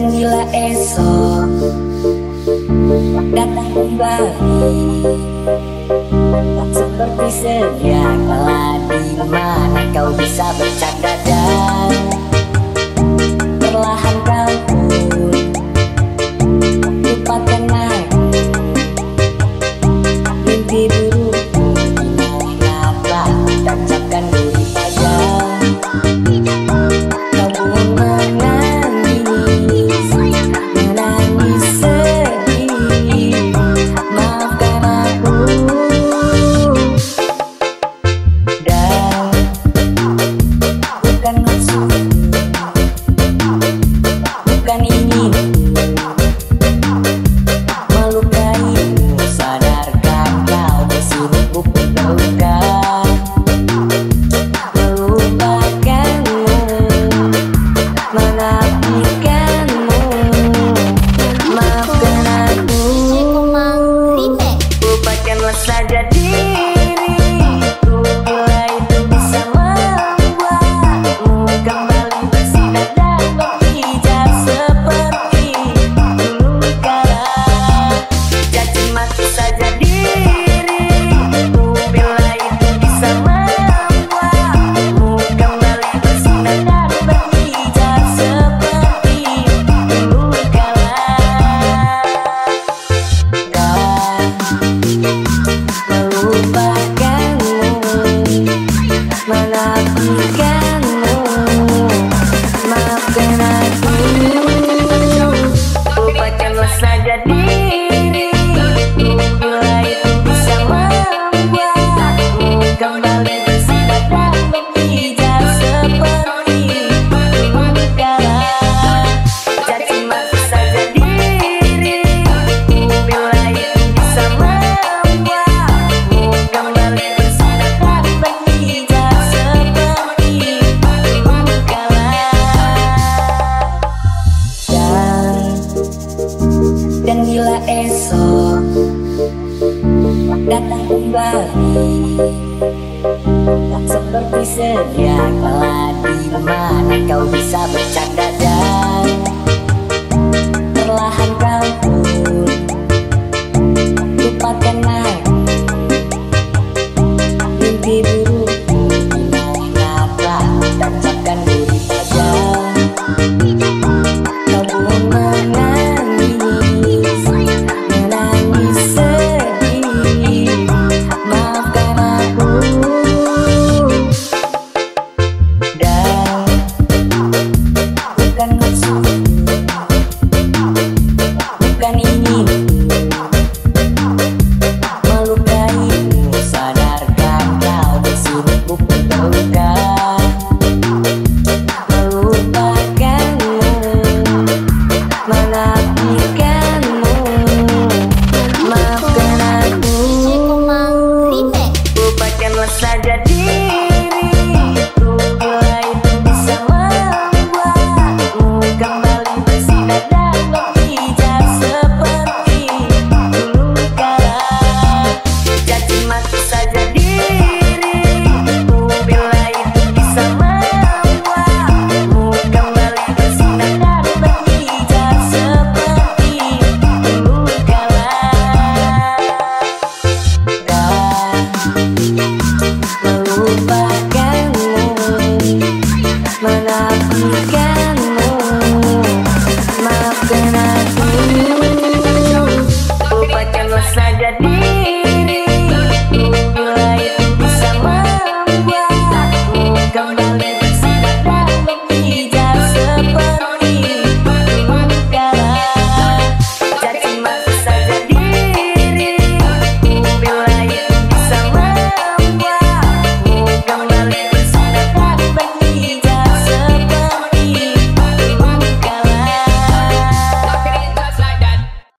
dan bila esok datang kembali seperti sedia kala di mana kau bisa bercanda dan slide esok datang kembali. Tak seperti sedia kala di mana kau bisa percaya